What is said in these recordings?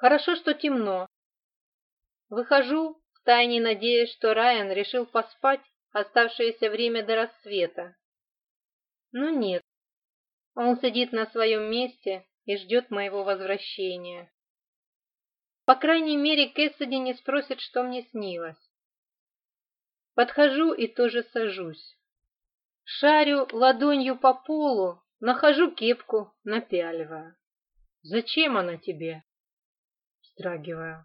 Хорошо, что темно. Выхожу, втайне надеясь, что Райан решил поспать оставшееся время до рассвета. Но нет. Он сидит на своем месте и ждет моего возвращения. По крайней мере, Кэссиди не спросит, что мне снилось. Подхожу и тоже сажусь. Шарю ладонью по полу, нахожу кепку, напяливаю. «Зачем она тебе?» вздрагиваю.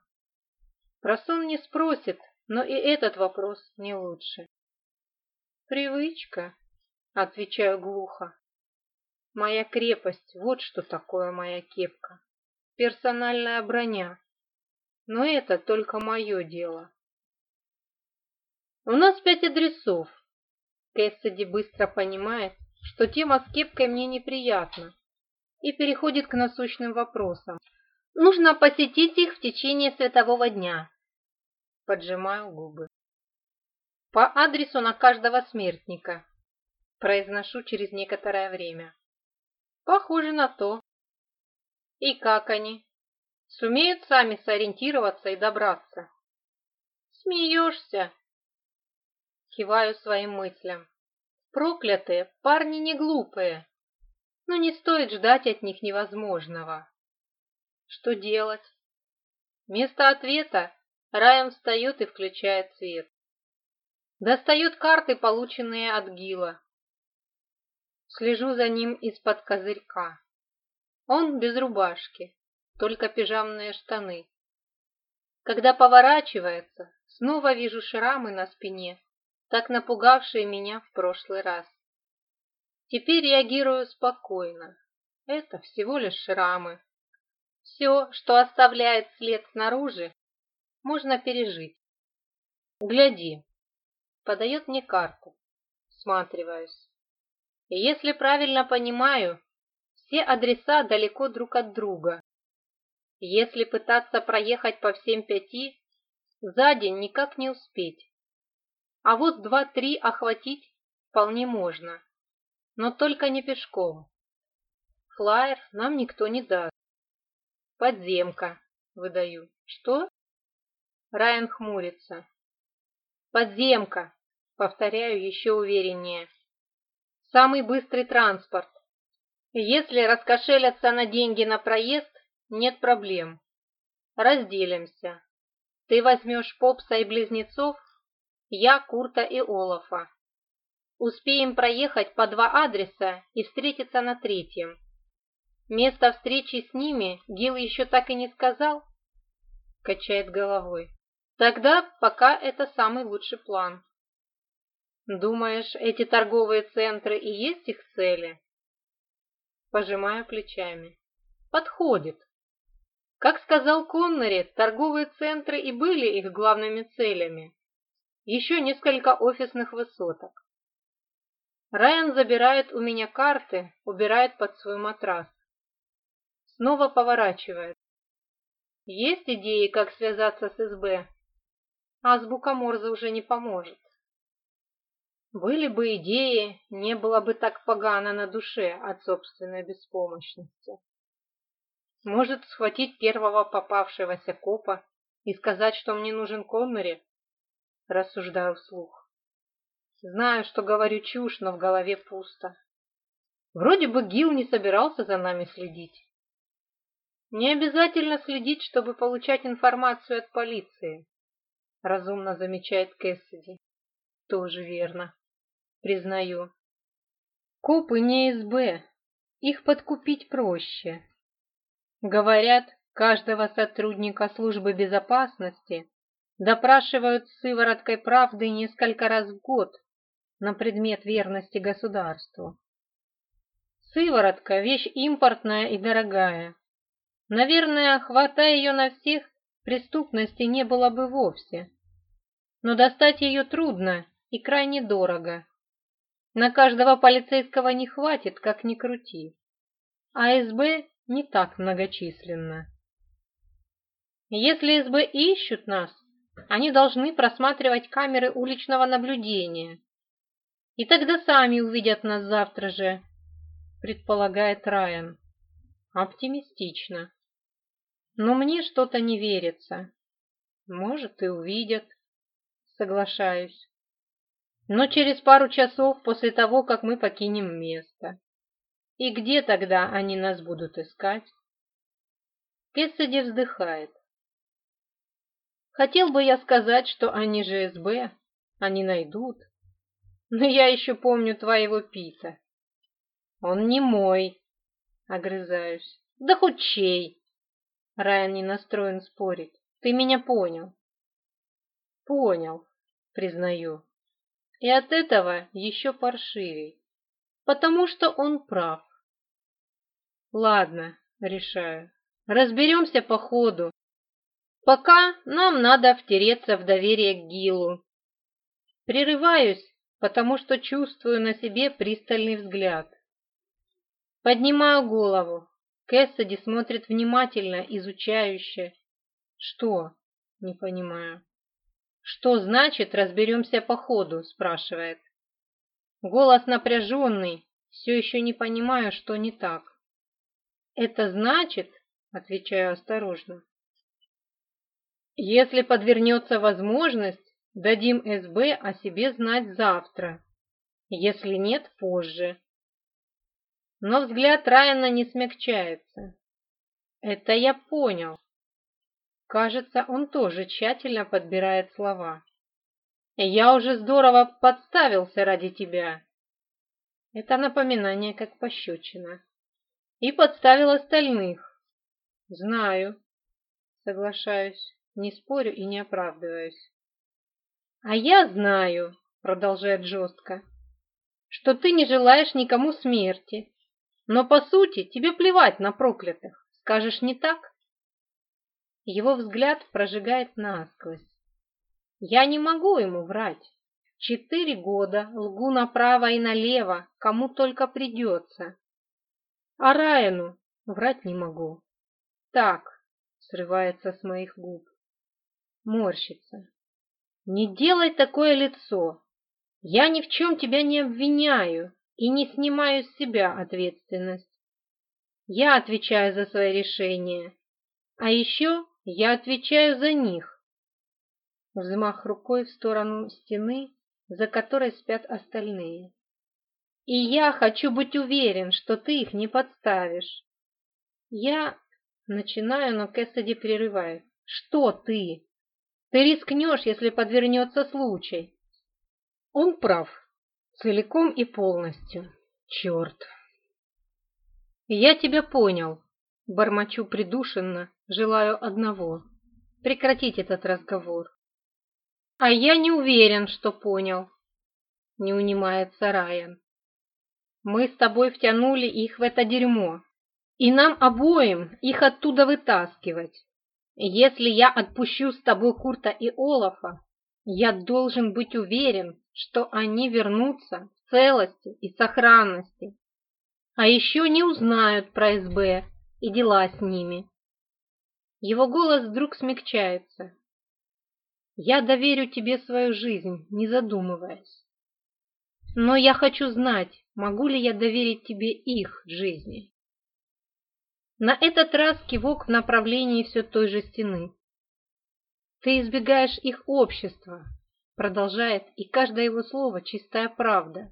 Расун не спросит, но и этот вопрос не лучше. «Привычка», — отвечаю глухо. «Моя крепость, вот что такое моя кепка. Персональная броня. Но это только мое дело». «У нас пять адресов». Кэссиди быстро понимает, что тема с кепкой мне неприятна и переходит к насущным вопросам. Нужно посетить их в течение светового дня. Поджимаю губы. По адресу на каждого смертника. Произношу через некоторое время. Похоже на то. И как они? Сумеют сами сориентироваться и добраться? Смеешься? Киваю своим мыслям. Проклятые, парни не глупые. Но не стоит ждать от них невозможного. Что делать? Вместо ответа Раем встает и включает свет. Достает карты, полученные от Гила. Слежу за ним из-под козырька. Он без рубашки, только пижамные штаны. Когда поворачивается, снова вижу шрамы на спине, так напугавшие меня в прошлый раз. Теперь реагирую спокойно. Это всего лишь шрамы. Все, что оставляет след снаружи, можно пережить. Гляди. Подает мне карту. Сматриваюсь. И если правильно понимаю, все адреса далеко друг от друга. Если пытаться проехать по всем пяти, за день никак не успеть. А вот два-три охватить вполне можно, но только не пешком. Флайер нам никто не даст. Подземка. Выдаю. Что? Райан хмурится. Подземка. Повторяю еще увереннее. Самый быстрый транспорт. Если раскошелятся на деньги на проезд, нет проблем. Разделимся. Ты возьмешь Попса и Близнецов, я Курта и Олафа. Успеем проехать по два адреса и встретиться на третьем. Место встречи с ними Гил еще так и не сказал? Качает головой. Тогда пока это самый лучший план. Думаешь, эти торговые центры и есть их цели? Пожимаю плечами. Подходит. Как сказал Коннери, торговые центры и были их главными целями. Еще несколько офисных высоток. Райан забирает у меня карты, убирает под свой матрас. Снова поворачивает. Есть идеи, как связаться с СБ? Азбука Морзе уже не поможет. Были бы идеи, не было бы так погано на душе от собственной беспомощности. Может, схватить первого попавшегося копа и сказать, что мне нужен Коннери? Рассуждаю вслух. Знаю, что говорю чушь, но в голове пусто. Вроде бы Гил не собирался за нами следить. Не обязательно следить, чтобы получать информацию от полиции, разумно замечает Кэссиди. Тоже верно, признаю. Копы не из Б, их подкупить проще. Говорят, каждого сотрудника службы безопасности допрашивают сывороткой правды несколько раз в год на предмет верности государству. Сыворотка – вещь импортная и дорогая. Наверное, хватая ее на всех, преступности не было бы вовсе. Но достать ее трудно и крайне дорого. На каждого полицейского не хватит, как ни крути. А СБ не так многочисленно. Если СБ ищут нас, они должны просматривать камеры уличного наблюдения. И тогда сами увидят нас завтра же, предполагает Райан. Оптимистично. Но мне что-то не верится. Может, и увидят. Соглашаюсь. Но через пару часов после того, как мы покинем место. И где тогда они нас будут искать? Кессиди вздыхает. Хотел бы я сказать, что они же СБ, они найдут. Но я еще помню твоего Пита. Он не мой, огрызаюсь. Да хоть чей. Райан не настроен спорить. Ты меня понял. Понял, признаю. И от этого еще паршивей. Потому что он прав. Ладно, решаю. Разберемся по ходу. Пока нам надо втереться в доверие к Гилу. Прерываюсь, потому что чувствую на себе пристальный взгляд. Поднимаю голову. Кэссиди смотрит внимательно, изучающе. «Что?» «Не понимаю». «Что значит, разберемся по ходу?» – спрашивает. Голос напряженный, все еще не понимаю, что не так. «Это значит?» – отвечаю осторожно. «Если подвернется возможность, дадим СБ о себе знать завтра. Если нет, позже но взгляд Райана не смягчается. Это я понял. Кажется, он тоже тщательно подбирает слова. Я уже здорово подставился ради тебя. Это напоминание как пощечина. И подставил остальных. Знаю. Соглашаюсь, не спорю и не оправдываюсь. А я знаю, продолжает жестко, что ты не желаешь никому смерти, но по сути тебе плевать на проклятых, скажешь не так? Его взгляд прожигает насквозь. Я не могу ему врать. Четыре года лгу направо и налево, кому только придется. А Райану врать не могу. Так, срывается с моих губ. Морщится. Не делай такое лицо. Я ни в чем тебя не обвиняю и не снимаю с себя ответственность. Я отвечаю за свои решения, а еще я отвечаю за них. Взмах рукой в сторону стены, за которой спят остальные. И я хочу быть уверен, что ты их не подставишь. Я начинаю, но Кэссиди прерывает. Что ты? Ты рискнешь, если подвернется случай. Он прав, Целиком и полностью. Черт. Я тебя понял. Бормочу придушенно, желаю одного. Прекратить этот разговор. А я не уверен, что понял. Не унимается Райан. Мы с тобой втянули их в это дерьмо. И нам обоим их оттуда вытаскивать. Если я отпущу с тобой Курта и Олафа, я должен быть уверен, что они вернутся в целости и сохранности. А еще не узнают про СБ и дела с ними. Его голос вдруг смягчается. Я доверю тебе свою жизнь, не задумываясь. Но я хочу знать, могу ли я доверить тебе их жизни. На этот раз кивок в направлении все той же стены. Ты избегаешь их общества, продолжает, и каждое его слово чистая правда.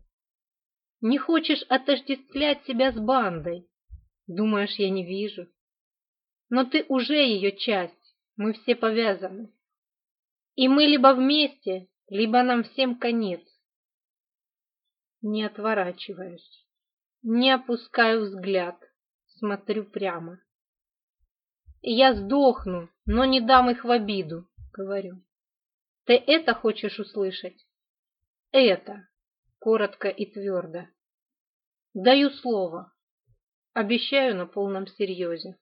Не хочешь отождествлять себя с бандой. Думаешь, я не вижу. Но ты уже ее часть, мы все повязаны. И мы либо вместе, либо нам всем конец. Не отворачиваюсь, не опускаю взгляд, смотрю прямо. Я сдохну, но не дам их в обиду говорю. Ты это хочешь услышать? Это, коротко и твердо. Даю слово. Обещаю на полном серьезе.